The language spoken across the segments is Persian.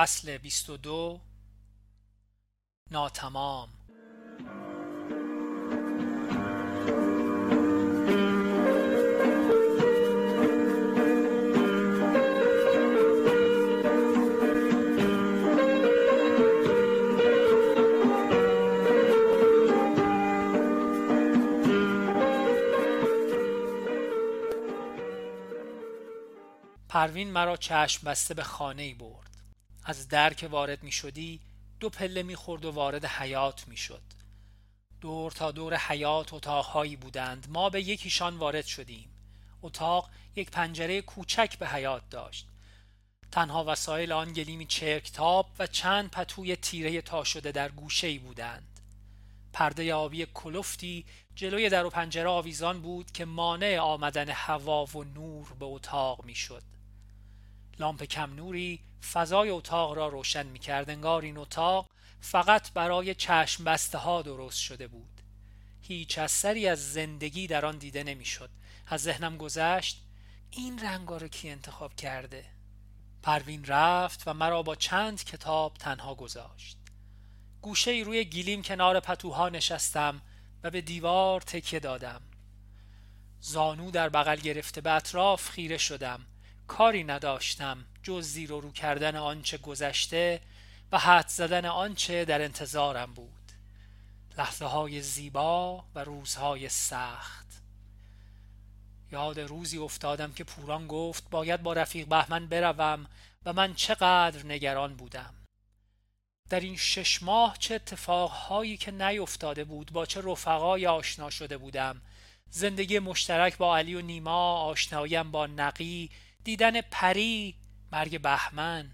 فصل 22 ناتمام. پروین مرا چشم بسته به خانه ای از در که وارد می شدی دو پله می خورد و وارد حیات می شد دور تا دور حیات اتاقهایی بودند. ما به یکیشان وارد شدیم. اتاق یک پنجره کوچک به حیات داشت. تنها وسایل آن گلیمی چرکتاب و چند پتوی تیره تا شده در گوشه ای بودند. پرده آبی کلفتی جلوی در و پنجره آویزان بود که مانع آمدن هوا و نور به اتاق می‌شد. لامپ کم نوری فضای اتاق را روشن می کرد انگار این اتاق فقط برای چشم بسته ها درست شده بود. هیچ اثری از زندگی در آن دیده نمی‌شد. از ذهنم گذشت این رنگا رو کی انتخاب کرده؟ پروین رفت و مرا با چند کتاب تنها گذاشت. گوشه روی گیلیم کنار پتوها نشستم و به دیوار تکیه دادم. زانو در بغل گرفته به اطراف خیره شدم. کاری نداشتم جز زیر و رو کردن آنچه گذشته و حد زدن آنچه در انتظارم بود. لحظه های زیبا و روزهای سخت. یاد روزی افتادم که پوران گفت باید با رفیق بهمن بروم و من چقدر نگران بودم. در این شش ماه چه اتفاقهایی که نیفتاده بود با چه رفقای آشنا شده بودم. زندگی مشترک با علی و نیما آشناییم با نقی دیدن پری مرگ بهمن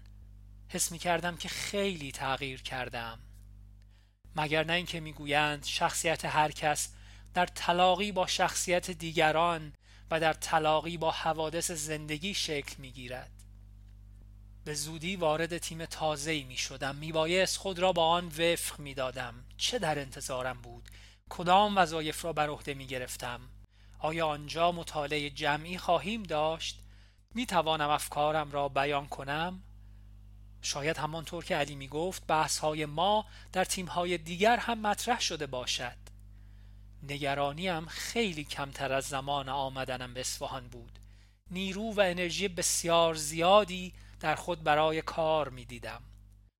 حس می کردم که خیلی تغییر کردم. مگر نه اینکه می‌گویند شخصیت هر کس در تلاقی با شخصیت دیگران و در تلاقی با حوادث زندگی شکل می گیرد. به زودی وارد تیم تازه‌ای می شدم می بایست خود را با آن وفق می دادم. چه در انتظارم بود؟ کدام وظایف را بر عهده می گرفتم آیا آنجا مطالعه جمعی خواهیم داشت؟ می توانم افکارم را بیان کنم؟ شاید همانطور که علی می گفت بحث های ما در تیم های دیگر هم مطرح شده باشد. نگرانیم خیلی کمتر از زمان آمدنم به اصفهان بود. نیرو و انرژی بسیار زیادی در خود برای کار می دیدم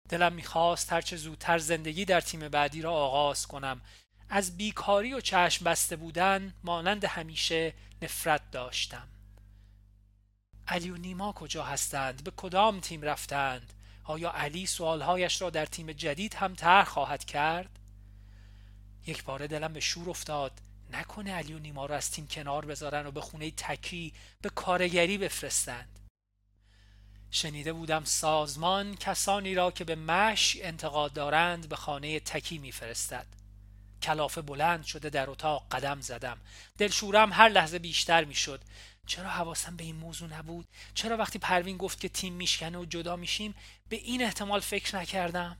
دلم می‌خواست هرچه زودتر زندگی در تیم بعدی را آغاز کنم. از بیکاری و چشم بسته بودن مانند همیشه نفرت داشتم. علی و نیما کجا هستند؟ به کدام تیم رفتند؟ آیا علی سوالهایش را در تیم جدید هم طرح خواهد کرد؟ یک بار دلم به شور افتاد. نکنه علی و نیما را از تیم کنار بذارن و به خونه تکی به کارگری بفرستند. شنیده بودم سازمان کسانی را که به مش انتقاد دارند به خانه تکی میفرستد. کلافه بلند شده در اتاق قدم زدم. دلشورم هر لحظه بیشتر می‌شد. چرا حواسم به این موضوع نبود؟ چرا وقتی پروین گفت که تیم میشکنه و جدا میشیم به این احتمال فکر نکردم؟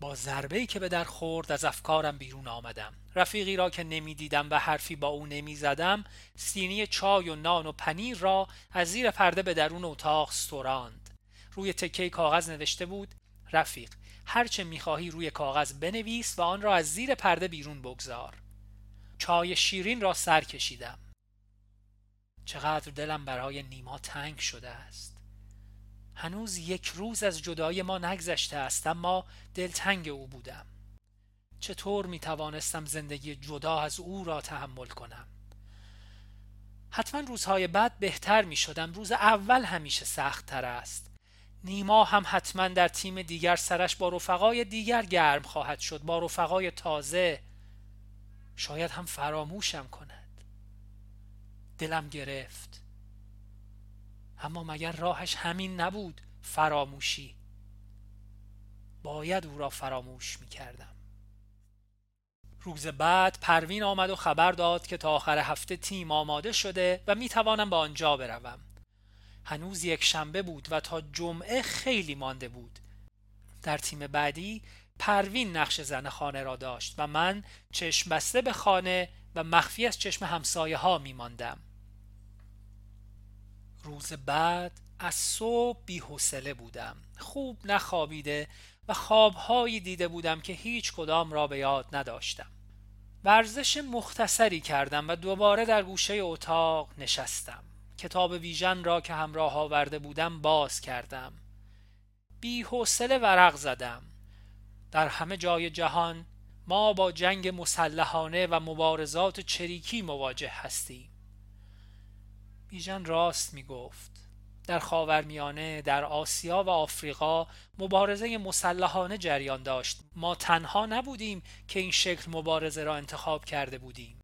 با ضربه ای که به در خورد از افکارم بیرون آمدم. رفیقی را که نمی‌دیدم و حرفی با او نمی زدم سینی چای و نان و پنیر را از زیر پرده به درون اتاق سراند روی تکه کاغذ نوشته بود رفیق هرچه می‌خواهی روی کاغذ بنویس و آن را از زیر پرده بیرون بگذار. چای شیرین را سر کشیدم. چقدر دلم برای نیما تنگ شده است. هنوز یک روز از جدایی ما نگذشته است اما دلتنگ او بودم. چطور می توانستم زندگی جدا از او را تحمل کنم؟ حتما روزهای بعد بهتر می شدم. روز اول همیشه سخت تر است. نیما هم حتما در تیم دیگر سرش با رفقای دیگر گرم خواهد شد با رفقای تازه شاید هم فراموشم کند. دلم گرفت. اما مگر راهش همین نبود فراموشی؟ باید او را فراموش می کردم روز بعد پروین آمد و خبر داد که تا آخر هفته تیم آماده شده و می توانم به آنجا بروم. هنوز یک شنبه بود و تا جمعه خیلی مانده بود. در تیم بعدی پروین نقش زن خانه را داشت و من چشم بسته به خانه و مخفی از چشم همسایه ها می ماندم. روز بعد از صبح بیحوصله بودم. خوب نخوابیده و خوابهایی دیده بودم که هیچ کدام را به یاد نداشتم. ورزش مختصری کردم و دوباره در گوشه اتاق نشستم. کتاب ویژن را که همراه آورده بودم باز کردم. بی حوصله ورق زدم. در همه جای جهان ما با جنگ مسلحانه و مبارزات چریکی مواجه هستیم. بیژن راست می گفت در خاورمیانه در آسیا و آفریقا مبارزه مسلحانه جریان داشت. ما تنها نبودیم که این شکل مبارزه را انتخاب کرده بودیم.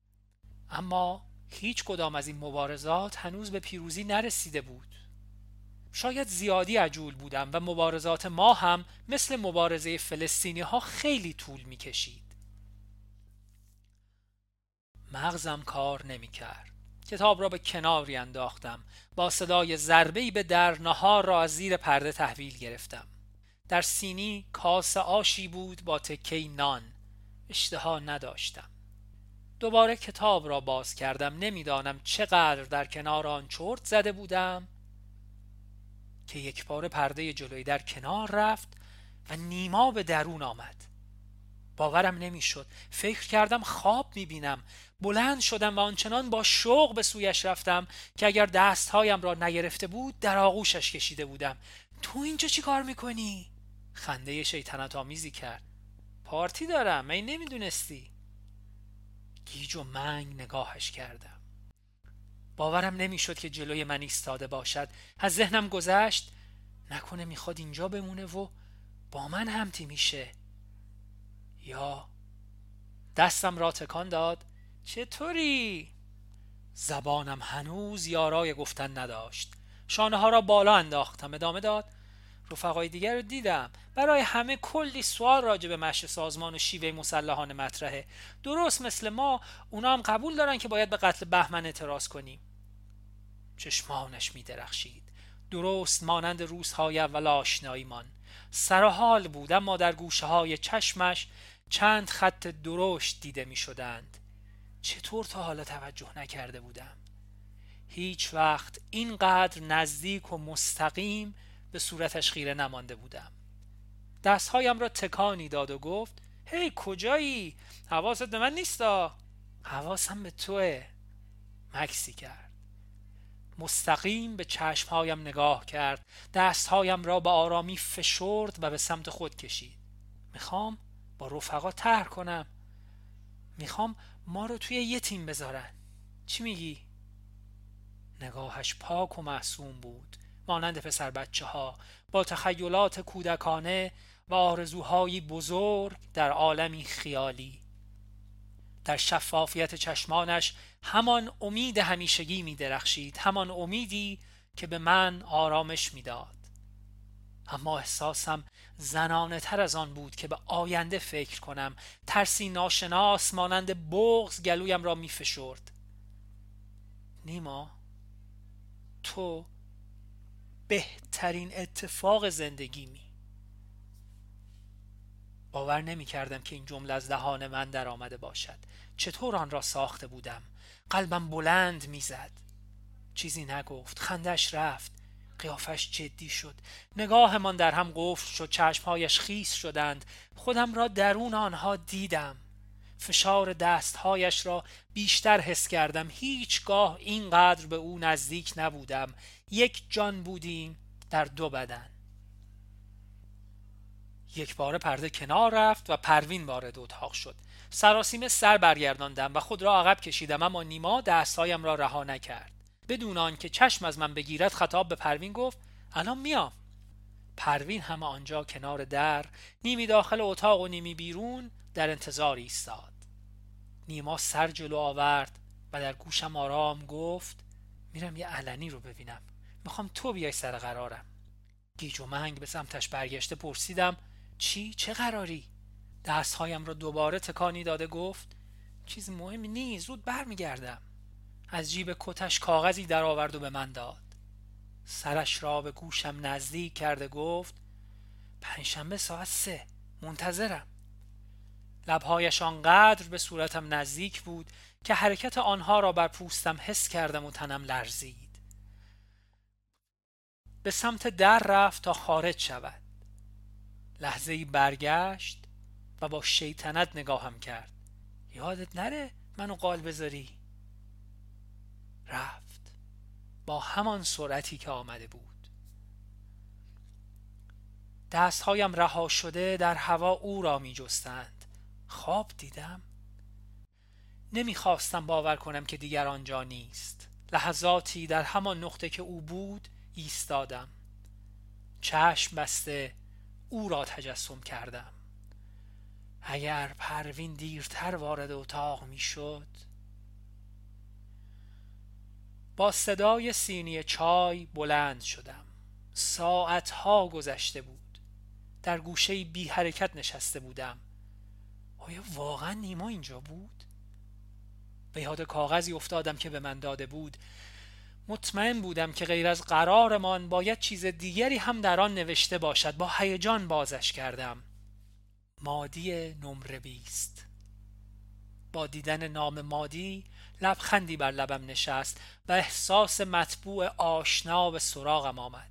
اما هیچ کدام از این مبارزات هنوز به پیروزی نرسیده بود. شاید زیادی عجول بودم و مبارزات ما هم مثل مبارزه فلسطینی ها خیلی طول می کشید مغزم کار نمی کرد کتاب را به کناری انداختم. با صدای ضربه‌ای به در نهار را از زیر پرده تحویل گرفتم. در سینی کاس آشی بود با تکه نان. اشتها نداشتم. دوباره کتاب را باز کردم. نمی‌دانم چقدر در کنار آن چرت زده بودم. که یک بار پرده جلوی در کنار رفت و نیما به درون آمد. باورم نمی‌شد. فکر کردم خواب می‌بینم. بلند شدم و آنچنان با شوق به سویش رفتم که اگر دستهایم را نگرفته بود در آغوشش کشیده بودم. تو اینجا چی کار می‌کنی؟ خنده شیطنت آمیزی کرد. پارتی دارم من نمی‌دونستی. گیج و منگ نگاهش کردم. باورم نمی‌شد که جلوی من ایستاده باشد. از ذهنم گذشت نکنه می‌خواد اینجا بمونه و با من همتی میشه. یا دستم را تکان داد. چطوری؟ زبانم هنوز یارای گفتن نداشت. شانه ها را بالا انداختم. ادامه داد. رفقای دیگر رو دیدم. برای همه کلی سوال راجع به مش سازمان و شیوه مسلحانه مطرحه. درست مثل ما اونا هم قبول دارن که باید به قتل بهمن اعتراض کنیم. چشمانش می درخشید درست مانند روزهای اول آشناییمان. سرحال بود اما در گوشه های چشمش چند خط درشت دیده می شدند چطور تا حالا توجه نکرده بودم؟ هیچ وقت اینقدر نزدیک و مستقیم به صورتش خیره نمانده بودم. دستهایم را تکانی داد و گفت هی کجایی؟ حواست به من نیستا؟ حواسم به توه. مکسی کرد. مستقیم به چشمهایم نگاه کرد. دستهایم را به آرامی فشرد و به سمت خود کشید. می‌خوام با رفقا تر کنم. می‌خوام ما رو توی یه تیم بذارن. چی میگی؟ نگاهش پاک و معصوم بود. مانند پسر بچه ها با تخیلات کودکانه و آرزوهایی بزرگ در عالمی خیالی. در شفافیت چشمانش همان امید همیشگی می درخشید همان امیدی که به من آرامش می‌داد اما احساسم زنانه تر از آن بود که به آینده فکر کنم. ترسی ناشناس مانند بغز گلویم را می فشرد. نیما تو بهترین اتفاق زندگی می باور نمی کردم که این جمله از دهان من در آمده باشد. چطور آن را ساخته بودم؟ قلبم بلند می‌زد. چیزی نگفت. خندش رفت. قیافش جدی شد. نگاهمان در هم قفل شد. چشمهایش خیس شدند. خودم را درون آنها دیدم. فشار دستهایش را بیشتر حس کردم. هیچگاه اینقدر به او نزدیک نبودم. یک جان بودیم در دو بدن. یک بار پرده کنار رفت و پروین وارد اتاق شد. سراسیمه سر برگرداندم و خود را عقب کشیدم اما نیما دستهایم را رها نکرد. بدون آنکه چشم از من بگیرد خطاب به پروین گفت الان میام. پروین هم آنجا کنار در نیمی داخل اتاق و نیمی بیرون در انتظار ایستاد. نیما سر جلو آورد و در گوشم آرام گفت میرم یه علنی رو ببینم. می‌خوام تو بیای سر قرارم. گیج و منگ به سمتش برگشته پرسیدم چی؟ چه قراری؟ دستهایم را دوباره تکانی داده گفت چیز مهمی نیست زود برمیگردم. از جیب کتش کاغذی در آورد و به من داد. سرش را به گوشم نزدیک کرده گفت پنجشنبه ساعت سه منتظرم. لبهایش آنقدر به صورتم نزدیک بود که حرکت آنها را بر پوستم حس کردم و تنم لرزید. به سمت در رفت تا خارج شود. لحظه ای برگشت و با شیطنت نگاهم کرد. یادت نره منو قال بذاری؟ رفت. با همان سرعتی که آمده بود. دستهایم رها شده در هوا او را می جستند. خواب دیدم. نمی‌خواستم باور کنم که دیگر آنجا نیست. لحظاتی در همان نقطه که او بود ایستادم. چشم بسته او را تجسم کردم. اگر پروین دیرتر وارد اتاق می‌شد با صدای سینی چای بلند شدم. ساعتها گذشته بود. در گوشه بی حرکت نشسته بودم. آیا واقعا نیما اینجا بود؟ به یاد کاغذی افتادم که به من داده بود. مطمئن بودم که غیر از قرارمان باید چیز دیگری هم در آن نوشته باشد. با هیجان بازش کردم. مادی نمره بیست. با دیدن نام مادی لبخندی بر لبم نشست و احساس مطبوع آشنا به سراغم آمد.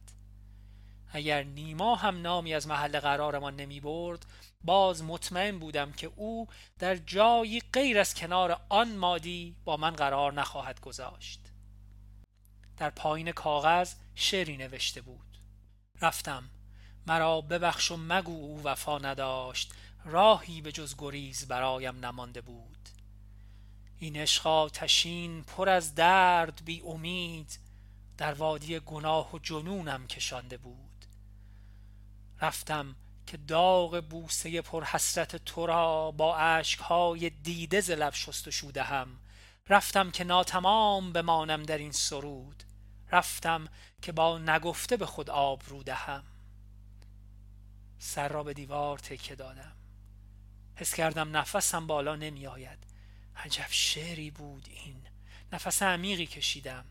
اگر نیما هم نامی از محل قرارمان نمی برد باز مطمئن بودم که او در جایی غیر از کنار آن مادی با من قرار نخواهد گذاشت. در پایین کاغذ شعری نوشته بود. رفتم. مرا ببخش و مگو او وفا نداشت. راهی به جز گریز برایم نمانده بود. این عشق تشین پر از درد بی امید در وادی گناه و جنونم کشانده بود. رفتم که داغ بوسه پرحسرت تو را با اشکهای دیده ز لب شست و شوده هم رفتم که ناتمام بمانم در این سرود. رفتم که با نگفته به خود آب رو دهم. سر را به دیوار تکه دادم. حس کردم نفسم بالا نمی آید. عجب شعری بود این. نفس عمیقی کشیدم.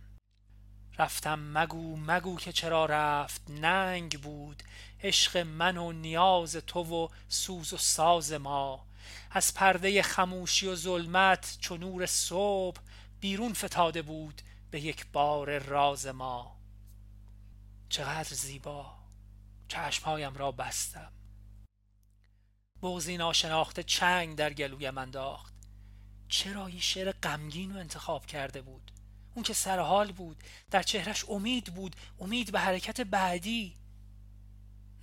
رفتم مگو مگو که چرا رفت. ننگ بود. عشق من و نیاز تو و سوز و ساز ما. از پرده خموشی و ظلمت چو نور صبح بیرون فتاده بود. به یک بار راز ما. چقدر زیبا. چشمهایم را بستم. بغزی ناشناخته چنگ در گلویم انداخت. چرا این شعر غمگین رو انتخاب کرده بود؟ اون که سرحال بود در چهرش امید بود امید به حرکت بعدی.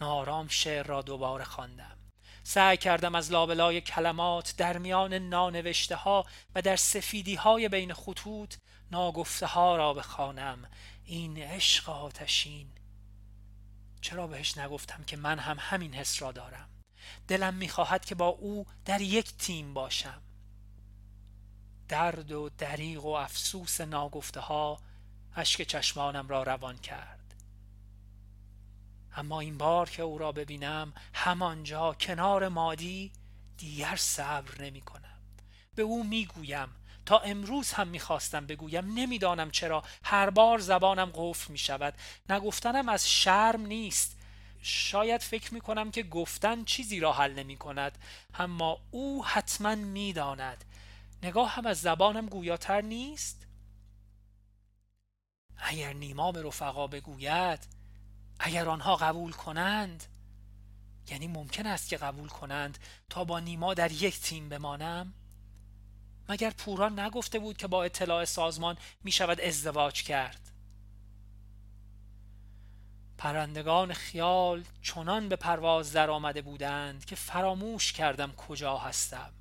نارام شعر را دوباره خواندم. سعی کردم از لابلای کلمات در میان نانوشته ها و در سفیدی های بین خطوط ناگفته ها را بخوانم. این عشق آتشین. چرا بهش نگفتم که من هم همین حس را دارم؟ دلم می‌خواهد که با او در یک تیم باشم. درد و دریغ و افسوس ناگفته ها اشک چشمانم را روان کرد. اما این بار که او را ببینم همانجا کنار مادی دیگر صبر نمی کنم به او می‌گویم تا امروز هم می‌خواستم بگویم نمی‌دانم چرا. هر بار زبانم قفل می شود نگفتنم از شرم نیست. شاید فکر می کنم که گفتن چیزی را حل نمی کند اما او حتما می‌داند. نگاه هم از زبانم گویاتر نیست؟ اگر نیما به رفقا بگوید اگر آنها قبول کنند یعنی ممکن است که قبول کنند تا با نیما در یک تیم بمانم؟ مگر پورا نگفته بود که با اطلاع سازمان می شود ازدواج کرد؟ پرندگان خیال چنان به پرواز در آمده بودند که فراموش کردم کجا هستم.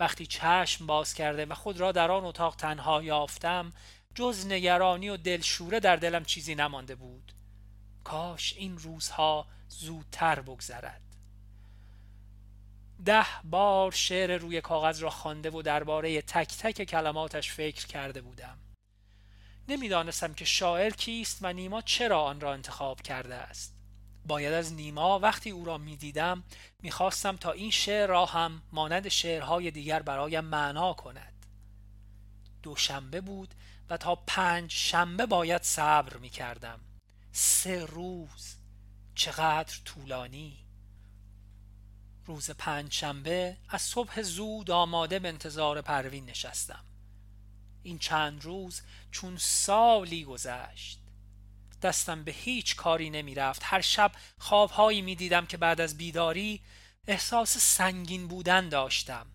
وقتی چشم باز کرده و خود را در آن اتاق تنها یافتم جز نگرانی و دلشوره در دلم چیزی نمانده بود. کاش این روزها زودتر بگذرد. ده بار شعر روی کاغذ را خوانده و درباره تک تک کلماتش فکر کرده بودم. نمی‌دانستم که شاعر کیست و نیما چرا آن را انتخاب کرده است. باید از نیما وقتی او را می‌دیدم می‌خواستم تا این شعر را هم مانند شعرهای دیگر برایم معنا کند. دوشنبه بود و تا پنج شنبه باید صبر می‌کردم. سه روز چقدر طولانی! روز پنج شنبه از صبح زود آماده به انتظار پروین نشستم. این چند روز چون سالی گذشت. دستم به هیچ کاری نمی رفت هر شب خوابهایی می دیدم که بعد از بیداری احساس سنگین بودن داشتم.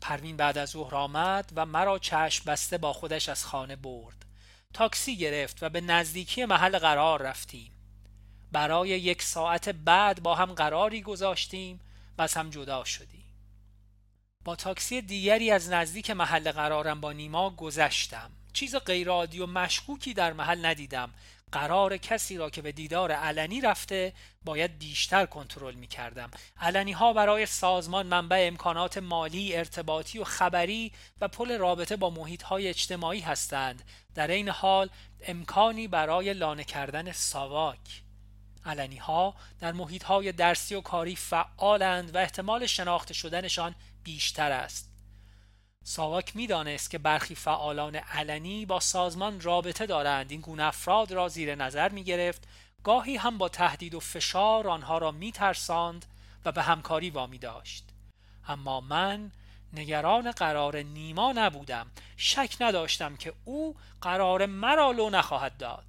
پروین بعد از ظهر آمد و مرا چشم بسته با خودش از خانه برد. تاکسی گرفت و به نزدیکی محل قرار رفتیم. برای یک ساعت بعد با هم قراری گذاشتیم و از هم جدا شدیم. با تاکسی دیگری از نزدیک محل قرارم با نیما گذشتم. چیز غیرعادی و مشکوکی در محل ندیدم. قرار کسی را که به دیدار علنی رفته باید بیشتر کنترل می کردم علنی ها برای سازمان منبع امکانات مالی، ارتباطی و خبری و پل رابطه با محیط های اجتماعی هستند. در این حال امکانی برای لانه کردن ساواک. علنی ها در محیط های درسی و کاری فعالند و احتمال شناخته شدنشان بیشتر است. ساواک می‌دانست که برخی فعالان علنی با سازمان رابطه دارند. این گونه افراد را زیر نظر می گرفت گاهی هم با تهدید و فشار آنها را می ترساند و به همکاری وامی داشت. اما من نگران قرار نیما نبودم. شک نداشتم که او قرار مرا لو نخواهد داد.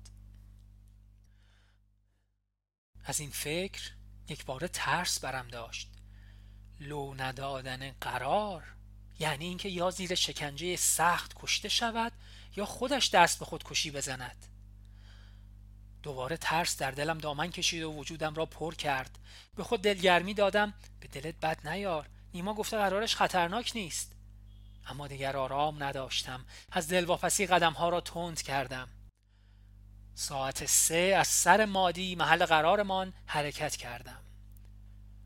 از این فکر یک بار ترس برم داشت. لو ندادن قرار یعنی اینکه یا زیر شکنجه سخت کشته شود یا خودش دست به خودکشی بزند. دوباره ترس در دلم دامن کشید و وجودم را پر کرد. به خود دلگرمی دادم به دلت بد نیار. نیما گفته قرارش خطرناک نیست. اما دیگر آرام نداشتم. از دلواپسی قدم ها را تند کردم. ساعت سه از سر مادی محل قرارمان حرکت کردم.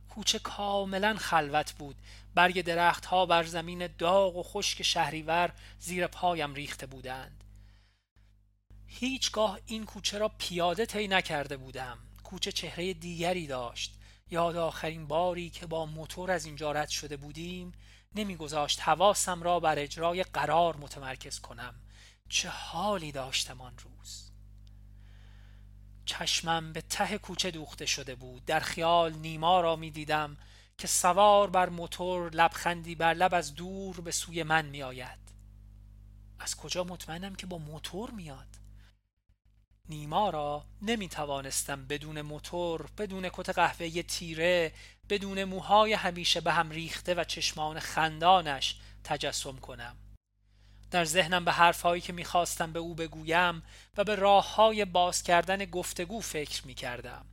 کوچه کاملا خلوت بود. برگ درخت ها بر زمین داغ و خشک شهریور زیر پایم ریخته بودند. هیچگاه این کوچه را پیاده طی نکرده بودم. کوچه چهره دیگری داشت. یاد آخرین باری که با موتور از اینجا رد شده بودیم نمیگذاشت حواسم را بر اجرای قرار متمرکز کنم. چه حالی داشتم آن روز؟ چشمم به ته کوچه دوخته شده بود. در خیال نیما را می دیدم که سوار بر موتور لبخندی بر لب از دور به سوی من می آید. از کجا مطمئنم که با موتور میاد؟ نیما را نمی توانستم بدون موتور بدون کت قهوه تیره بدون موهای همیشه به هم ریخته و چشمان خندانش تجسم کنم. در ذهنم به حرفهایی که می‌خواستم به او بگویم و به راه های باز کردن گفتگو فکر می‌کردم.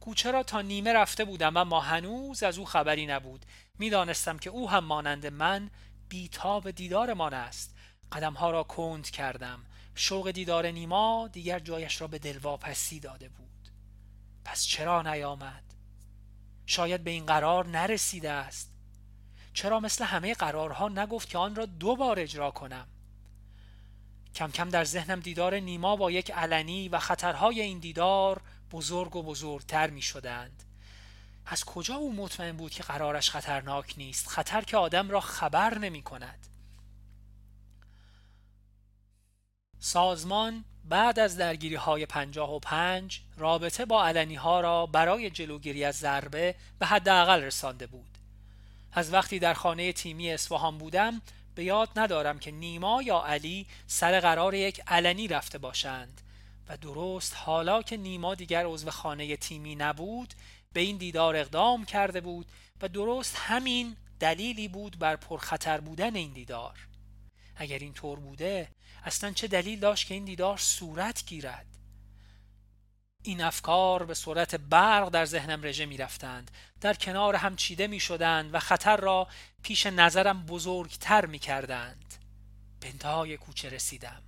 کوچه را تا نیمه رفته بودم اما هنوز از او خبری نبود؟ می‌دانستم که او هم مانند من بیتاب دیدارمان است. قدمها را کند کردم. شوق دیدار نیما دیگر جایش را به دلواپسی داده بود. پس چرا نیامد؟ شاید به این قرار نرسیده است. چرا مثل همه قرارها نگفت که آن را دو بار اجرا کنم؟ کم کم در ذهنم دیدار نیما با یک علنی و خطرهای این دیدار بزرگ و بزرگتر می شدند از کجا او مطمئن بود که قرارش خطرناک نیست خطر که آدم را خبر نمی کند سازمان بعد از درگیری های پنجاه و پنج رابطه با علنی ها را برای جلوگیری از ضربه به حداقل رسانده بود. از وقتی در خانه تیمی اصفهان بودم به یاد ندارم که نیما یا علی سر قرار یک علنی رفته باشند و درست حالا که نیما دیگر عضو خانه تیمی نبود به این دیدار اقدام کرده بود و درست همین دلیلی بود بر پرخطر بودن این دیدار. اگر این طور بوده اصلا چه دلیل داشت که این دیدار صورت گیرد؟ این افکار به صورت برق در ذهنم رژه می رفتند در کنار هم چیده می شدند و خطر را پیش نظرم بزرگتر می کردند به انتهای کوچه رسیدم.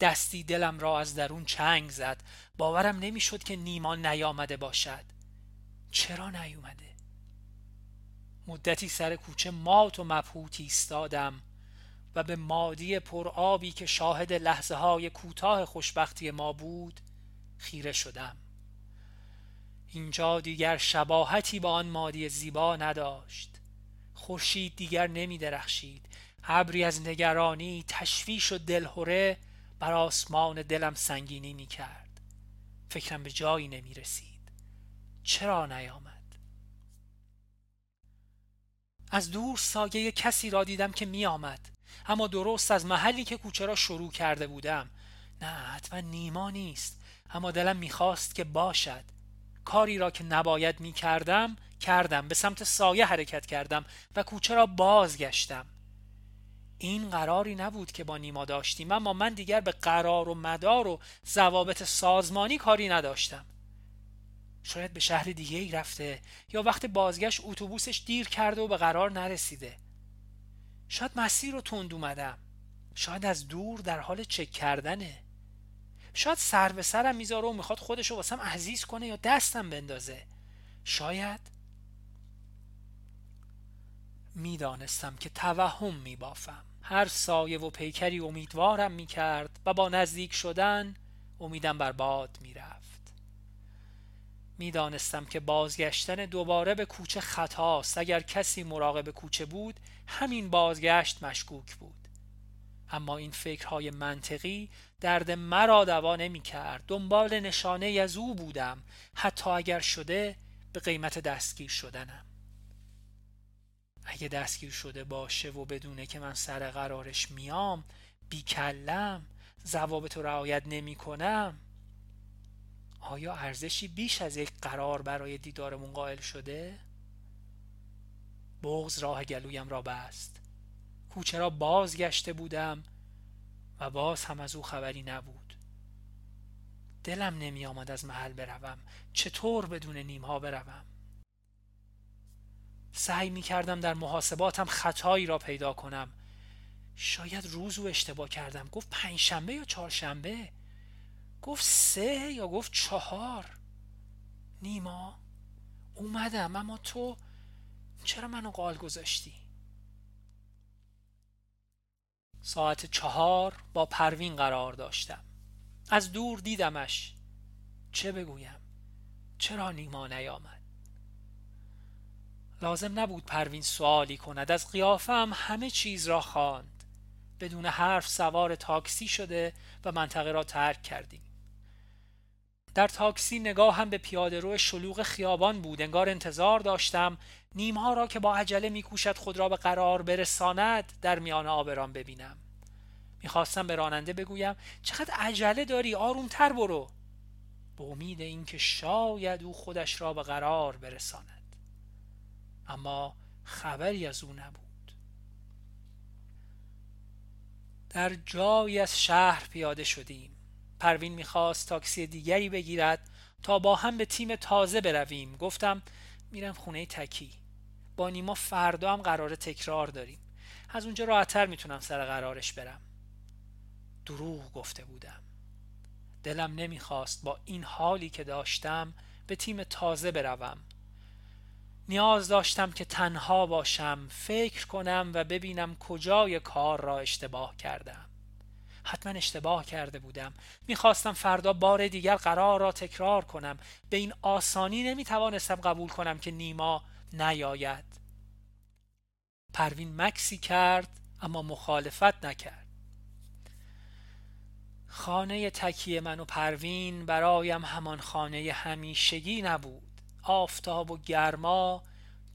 دستی دلم را از درون چنگ زد. باورم نمی‌شد که نیما نیامده باشد. چرا نیومده؟ مدتی سر کوچه مات و مبهوت ایستادم و به مادی پرآبی که شاهد لحظه های کوتاه خوشبختی ما بود خیره شدم. اینجا دیگر شباهتی با آن مادی زیبا نداشت. خورشید دیگر نمی درخشید. ابری از نگرانی تشویش و دلهوره بر آسمان دلم سنگینی می کرد. فکرم به جایی نمی رسید. چرا نیامد؟ از دور سایه کسی را دیدم که می آمد. اما درست از محلی که کوچه را شروع کرده بودم. نه حتما نیما نیست. اما دلم می‌خواست که باشد. کاری را که نباید می‌کردم کردم. به سمت سایه حرکت کردم و کوچه را بازگشتم. این قراری نبود که با نیما داشتیم اما من دیگر به قرار و مدار و ضوابط سازمانی کاری نداشتم. شاید به شهر دیگه ای رفته یا وقت بازگشت اتوبوسش دیر کرده و به قرار نرسیده. شاید مسیر رو تند اومدم. شاید از دور در حال چک کردنه. شاید سر به سرم می‌ذاره و می‌خواد خودشو واسم عزیز کنه یا دستم بندازه. شاید می‌دانستم که توهم میبافم. هر سایه و پیکری امیدوارم می‌کرد و با نزدیک شدن امیدم بر باد می‌رفت. می‌دانستم که بازگشتن دوباره به کوچه خطاست. اگر کسی مراقب کوچه بود همین بازگشت مشکوک بود. اما این فکرهای منطقی درد مرا دوا نمی کرد دنبال نشانه از او بودم. حتی اگر شده به قیمت دستگیر شدنم. اگه دستگیر شده باشه و بدونه که من سر قرارش میام بیکلم ضوابط رو رعایت نمی کنم آیا ارزشی بیش از یک قرار برای دیدارمون قائل شده؟ بغز راه گلویم را بست. کوچه را بازگشته بودم. و باز هم از او خبری نبود. دلم نمی آمد از محل بروم. چطور بدون نیمها بروم؟ سعی می کردم در محاسباتم خطایی را پیدا کنم. شاید روز و اشتباه کردم. گفت پنجشنبه یا چهارشنبه؟ گفت سه یا گفت چهار؟ نیما اومدم اما تو چرا منو قال گذاشتی؟ ساعت چهار با پروین قرار داشتم. از دور دیدمش. چه بگویم؟ چرا نیما نیامد؟ لازم نبود پروین سوالی کند. از قیافم همه چیز را خواند. بدون حرف سوار تاکسی شده و منطقه را ترک کردیم. در تاکسی نگاه هم به پیاده رو شلوغ خیابان بود. انگار انتظار داشتم نیمها را که با عجله میکوشد خود را به قرار برساند در میان آبران ببینم. می‌خواستم به راننده بگویم چقدر عجله داری؟ آرومتر برو. به امید اینکه شاید او خودش را به قرار برساند. اما خبری از او نبود. در جایی از شهر پیاده شدیم. پروین می‌خواست تاکسی دیگری بگیرد تا با هم به تیم تازه برویم. گفتم میرم خونه تکی. با نیما فردا هم قرار تکرار داریم. از اونجا راحتتر می‌تونم سر قرارش برم. دروغ گفته بودم. دلم نمی‌خواست با این حالی که داشتم به تیم تازه بروم. نیاز داشتم که تنها باشم فکر کنم و ببینم کجای کار را اشتباه کردم. حتما اشتباه کرده بودم. می‌خواستم فردا بار دیگر قرار را تکرار کنم. به این آسانی نمی‌توانستم قبول کنم که نیما نیاید. پروین مکسی کرد اما مخالفت نکرد. خانه تکیه من و پروین برایم همان خانه همیشگی نبود. آفتاب و گرما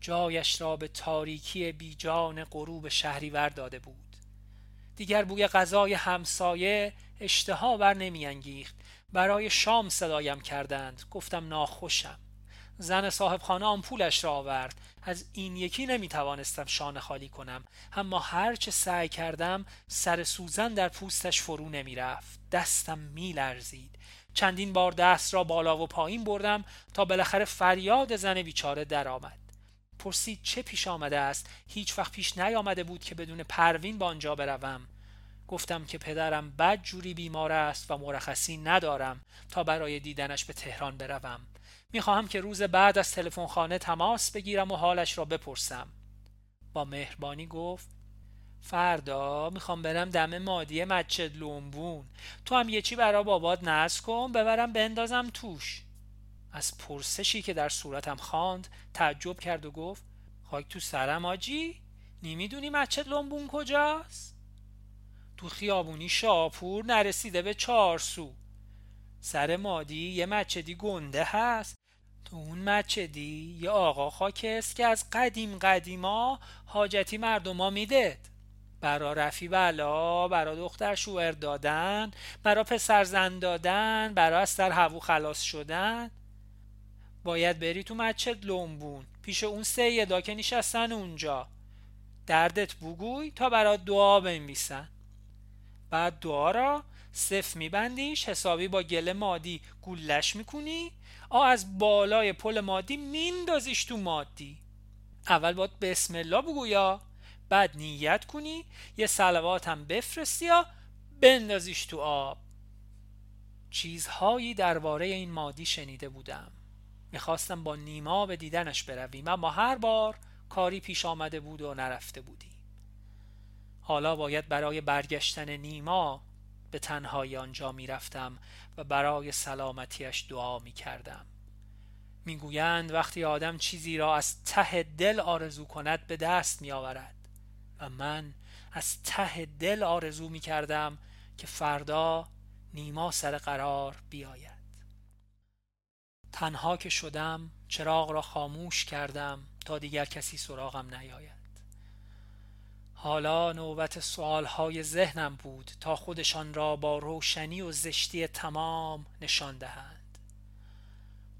جایش را به تاریکی بیجان غروب شهریور داده بود. دیگر بوی غذای همسایه اشتها بر نمیانگیخت. برای شام صدایم کردند. گفتم ناخوشم. زن صاحب خانه آمپولش را آورد. از این یکی نمی توانستم شانه خالی کنم. اما هرچه سعی کردم سر سوزن در پوستش فرو نمی رفت دستم می لرزید چندین بار دست را بالا و پایین بردم تا بالاخره فریاد زن بیچاره درآمد. پرسید چه پیش آمده است؟ هیچ وقت پیش نیامده بود که بدون پروین با آنجا بروم. گفتم که پدرم بد جوری بیمار است و مرخصی ندارم تا برای دیدنش به تهران بروم. می‌خواهم که روز بعد از تلفن خانه تماس بگیرم و حالش را بپرسم. با مهربانی گفت فردا می‌خوام برم دم مادی مچد لومبون. تو هم یه چی برا بابات نصب کن ببرم بندازم توش. از پرسشی که در صورتم خواند تعجب کرد و گفت خاک تو سرم آجی؟ نمی‌دونی مچد لومبون کجاست؟ تو خیابونی شاپور نرسیده به چارسو سر مادی یه مچدی گنده هست. تو اون مچدی یه آقا خاکست که از قدیم قدیما حاجتی مردما میدد برا رفی بلا برا دختر شوهر دادن برا پسر زن دادن برا از در هوو خلاص شدن. باید بری تو مچت لنبون. پیش اون سیدا که نشستن اونجا. دردت بگوی تا برات دعا بنویسن. بعد دعا را صف میبندیش حسابی با گل مادی گولش می‌کنی. آ از بالای پل مادی میندازیش تو مادی. اول باید بسم الله بگویا بعد نیت کنی. یه سلوات هم بفرستی یا بندازیش تو آب. چیزهایی درباره این مادی شنیده بودم. می‌خواستم با نیما به دیدنش برویم اما هر بار کاری پیش آمده بود و نرفته بودیم. حالا باید برای برگشتن نیما به تنهایی آنجا می‌رفتم و برای سلامتیش دعا می‌کردم. می‌گویند وقتی آدم چیزی را از ته دل آرزو کند به دست میآورد و من از ته دل آرزو می‌کردم که فردا نیما سر قرار بیاید. تنها که شدم چراغ را خاموش کردم تا دیگر کسی سراغم نیاید. حالا نوبت سوالهای ذهنم بود تا خودشان را با روشنی و زشتی تمام نشان دهند.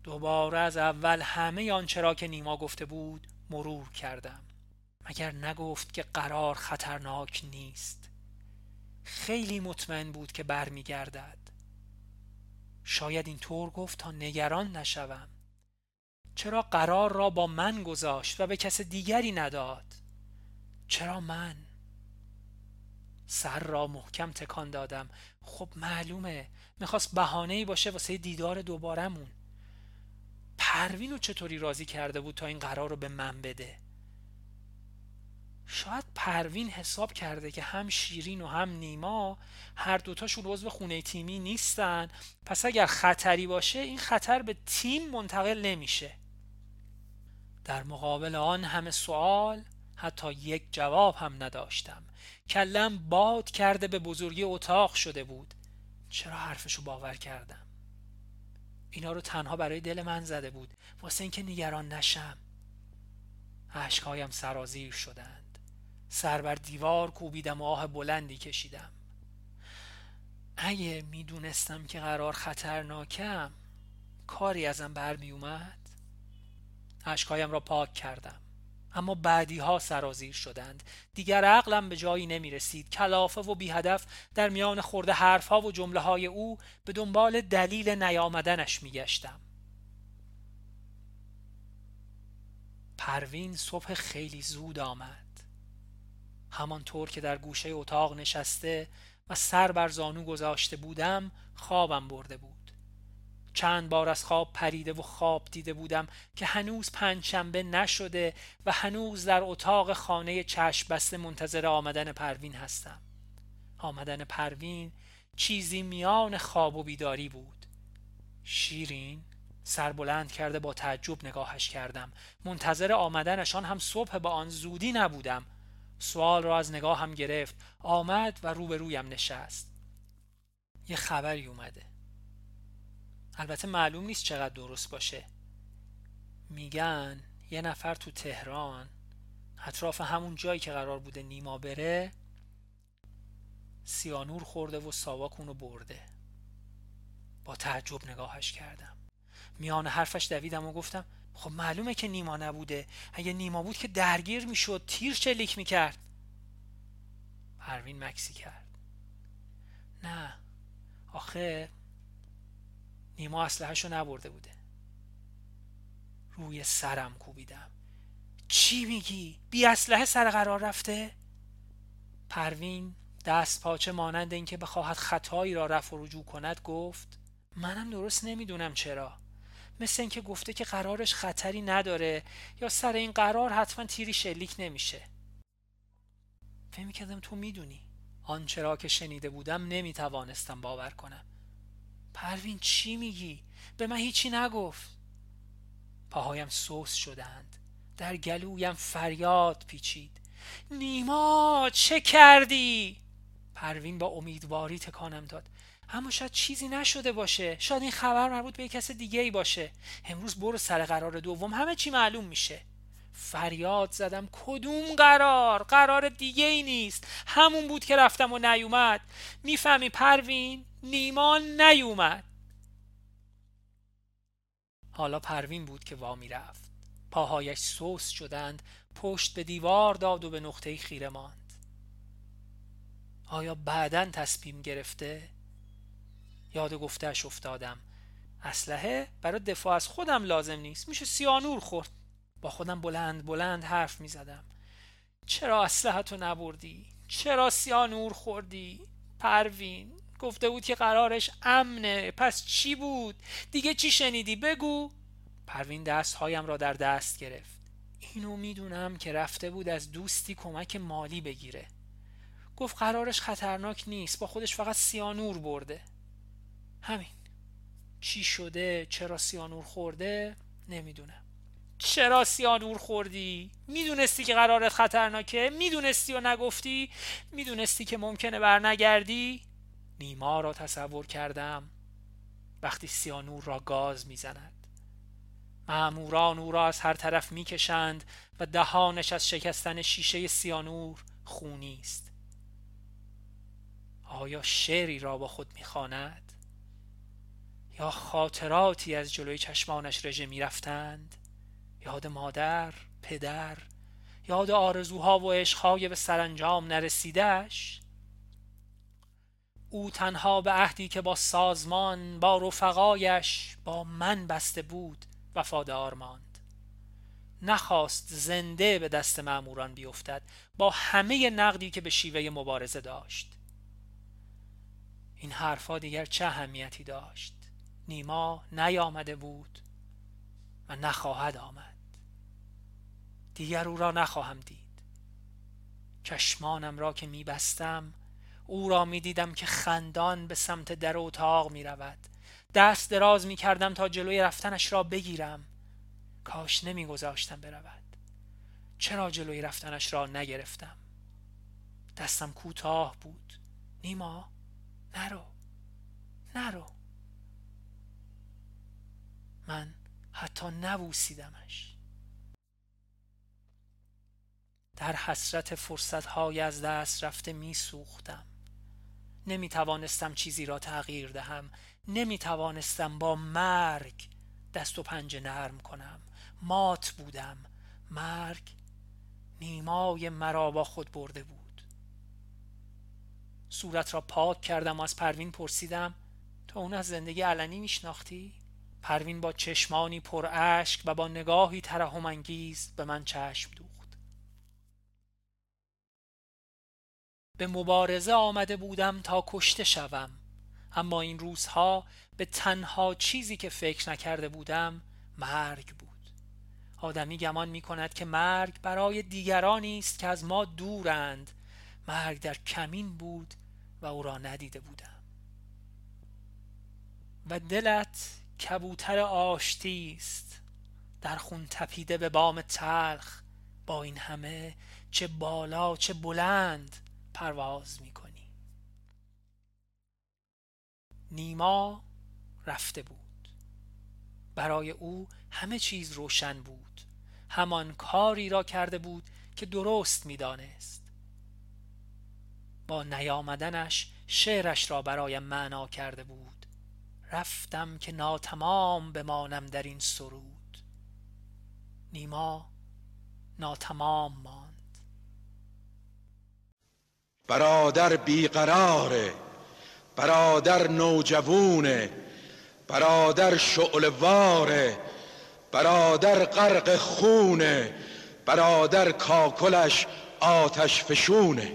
دوباره از اول همه آنچه را که نیما گفته بود مرور کردم. مگر نگفت که قرار خطرناک نیست؟ خیلی مطمئن بود که برمیگردد. شاید این طور گفت تا نگران نشوم. چرا قرار را با من گذاشت و به کس دیگری نداد؟ چرا من؟ سر را محکم تکان دادم. خب معلومه می‌خواست بهانه باشه واسه دیدار دوبارمون پروین رو چطوری راضی کرده بود تا این قرار رو به من بده؟ شاید پروین حساب کرده که هم شیرین و هم نیما هر دوتاشون عضو خونه تیمی نیستن. پس اگر خطری باشه این خطر به تیم منتقل نمیشه. در مقابل آن همه سوال حتی یک جواب هم نداشتم. کلم باد کرده به بزرگی اتاق شده بود. چرا حرفشو باور کردم؟ اینا رو تنها برای دل من زده بود. واسه اینکه نگران نشم. اشکهایم سرازیر شدند سر بر دیوار کوبیدم و آه بلندی کشیدم. اگه می‌دونستم که قرار خطرناکم کاری ازم برمی اومد اشکهایم را پاک کردم. اما بعدی ها سرازیر شدند. دیگر عقلم به جایی نمی رسید کلافه و بی هدف در میان خورده حرف ها و جمله های او به دنبال دلیل نیامدنش می گشتم پروین صبح خیلی زود آمد. همانطور که در گوشه اتاق نشسته و سر بر زانو گذاشته بودم خوابم برده بود. چند بار از خواب پریده و خواب دیده بودم که هنوز پنجشنبه نشده و هنوز در اتاق خانه چشم بسته منتظر آمدن پروین هستم. آمدن پروین چیزی میان خواب و بیداری بود. شیرین سر بلند کرده با تعجب نگاهش کردم. منتظر آمدنشان هم صبح با آن زودی نبودم. سوال را از نگاهم گرفت آمد و روبرویم نشست. یه خبری اومده. البته معلوم نیست چقدر درست باشه. میگن یه نفر تو تهران اطراف همون جایی که قرار بوده نیما بره سیانور خورده و ساواکونو برده. با تعجب نگاهش کردم. میان حرفش دویدم و گفتم خب معلومه که نیما نبوده. اگه نیما بود که درگیر می‌شد تیر شلیک می‌کرد. پروین مکسی کرد. نه. آخه نیما اسلحهشو نبرده بوده. روی سرم کوبیدم. چی میگی؟ بی اسلحه سر قرار رفته؟ پروین دست پاچه مانند اینکه بخواهد خطایی را رفع و رجوع کند گفت منم درست نمی‌دونم چرا. مثل اینکه گفته که قرارش خطری نداره یا سر این قرار حتما تیری شلیک نمیشه. فهمی کردم تو می‌دونی. آنچه را که شنیده بودم نمی‌توانستم باور کنم. پروین چی میگی؟ به من هیچی نگفت. پاهایم سوس شدند. در گلویم فریاد پیچید. نیما چه کردی؟ پروین با امیدواری تکانم داد. اما شاید چیزی نشده باشه. شاید این خبر مربوط به کس دیگه ای باشه. امروز برو سر قرار دوم. همه چی معلوم میشه. فریاد زدم. کدوم قرار؟ قرار دیگه ای نیست. همون بود که رفتم و نیومد. می‌فهمی پروین؟ نیمان نیومد. حالا پروین بود که وامی رفت پاهایش سوس شدند. پشت به دیوار داد و به نقطه خیره ماند. آیا بعدا تصمیم گرفته؟ یاد گفتهش افتادم. اسلحه برای دفاع از خودم لازم نیست. میشه سیانور خورد. با خودم بلند بلند حرف می‌زدم. چرا اسلحه تو نبردی؟ چرا سیانور خوردی؟ پروین گفته بود که قرارش امنه. پس چی بود؟ دیگه چی شنیدی؟ بگو. پروین دستهایم را در دست گرفت. اینو می‌دونم که رفته بود از دوستی کمک مالی بگیره. گفت قرارش خطرناک نیست. با خودش فقط سیانور برده. همین. چی شده؟ چرا سیانور خورده؟ نمی‌دونم. چرا سیانور خوردی؟ می‌دونستی که قرارت خطرناکه؟ می‌دونستی و نگفتی؟ می‌دونستی که ممکنه بر نگردی نیما را تصور کردم وقتی سیانور را گاز می‌زند. معموران او را از هر طرف می‌کشند و دهانش از شکستن شیشه سیانور خونی است. آیا شعری را با خود می‌خواند؟ یا خاطراتی از جلوی چشمانش رژه می‌رفتند؟ یاد مادر پدر یاد آرزوها و عشقهای به سرانجام نرسیدش او تنها به عهدی که با سازمان با رفقایش با من بسته بود وفادار ماند. نخواست زنده به دست معموران بیفتد با همه نقدی که به شیوه مبارزه داشت. این حرفا دیگر چه اهمیتی داشت؟ نیما نیامده بود و نخواهد آمد. دیگر او را نخواهم دید. چشمانم را که میبستم او را می‌دیدم که خندان به سمت در اتاق می رود دست دراز می کردم تا جلوی رفتنش را بگیرم. کاش نمی گذاشتم برود. چرا جلوی رفتنش را نگرفتم؟ دستم کوتاه بود. نیما نرو. نرو. من حتی نبوسیدمش. در حسرت فرصتهای از دست رفته می سوختم نمی توانستم چیزی را تغییر دهم. نمی توانستم با مرگ دست و پنجه نرم کنم. مات بودم. مرگ نیمای مرا با خود برده بود. صورت را پاک کردم و از پروین پرسیدم تو اون از زندگی علنی میشناختی؟ پروین با چشمانی پر اشک و با نگاهی ترحم انگیز به من چشم دوخت. به مبارزه آمده بودم تا کشته شوم اما این روزها به تنها چیزی که فکر نکرده بودم مرگ بود. آدمی گمان می کند که مرگ برای دیگرانی است که از ما دورند. مرگ در کمین بود و او را ندیده بودم. و دلت کبوتر آشتی است. در خون تپیده به بام تلخ با این همه چه بالا چه بلند پرواز می کنی نیما رفته بود. برای او همه چیز روشن بود. همان کاری را کرده بود که درست می‌دانست. با نیامدنش شعرش را برایم معنا کرده بود. رفتم که ناتمام بمانم در این سرود. نیما ناتمام ماند. برادر بیقراره برادر نوجوونه برادر شعلواره برادر غرق خونه برادر کاکلش آتش فشونه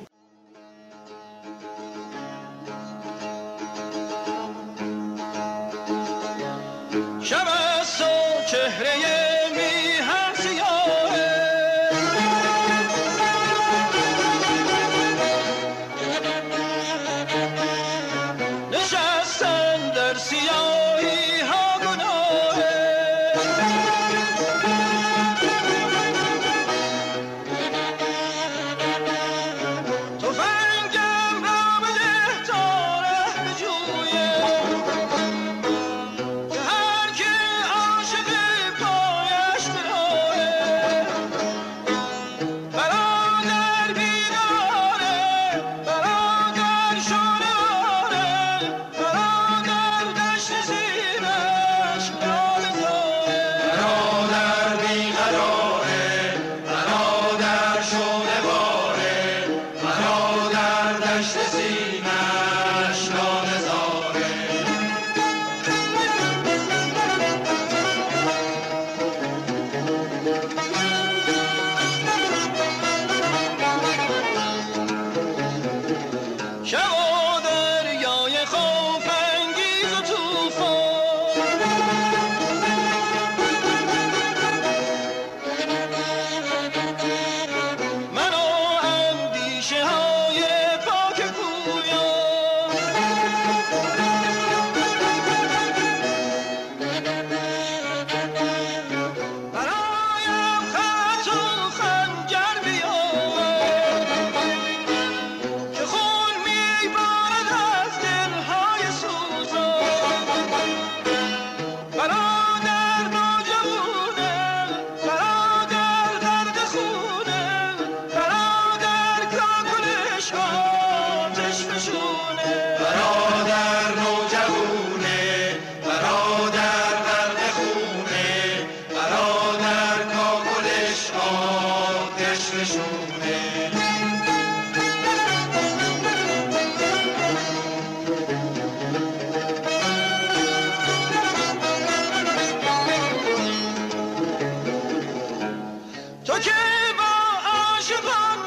که با عاشقان